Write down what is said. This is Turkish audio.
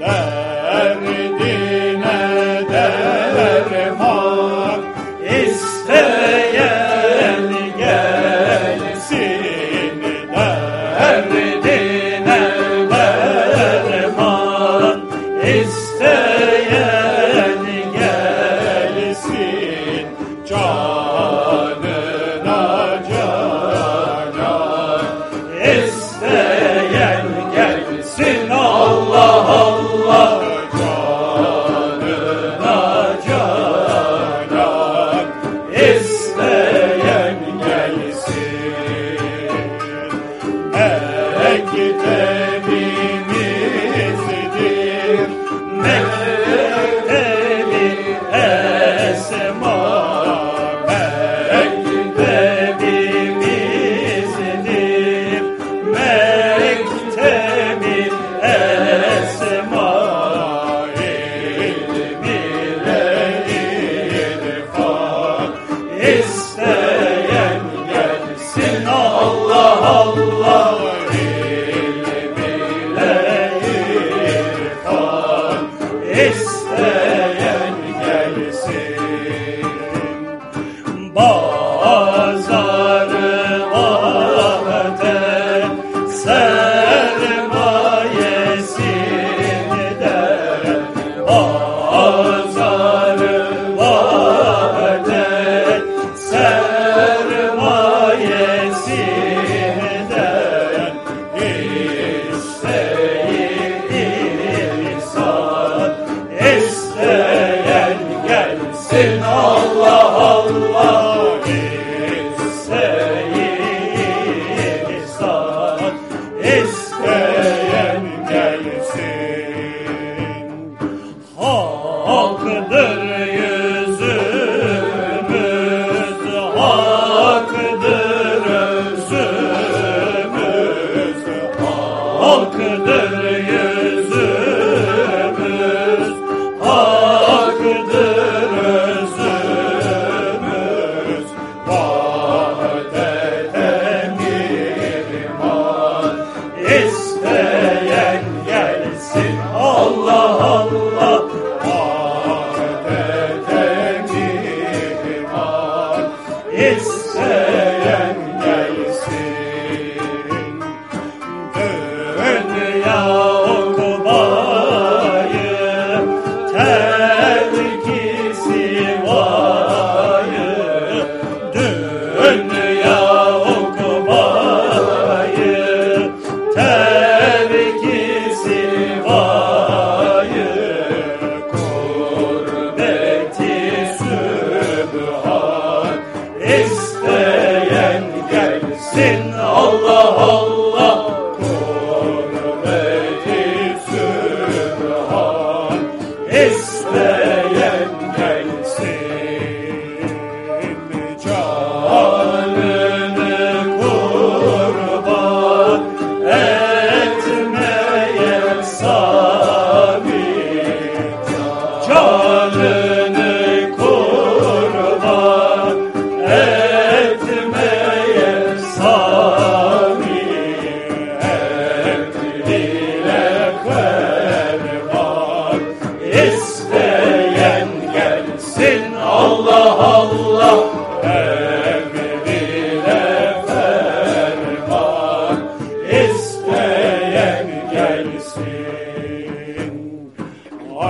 Derdine derman isteyen gelsin. Derdine derman isteyen halkıdır. gelsin. Allah Allah. Kudreti Sübhan isteyen gelsin. Canını kurban etmeye sabit Canını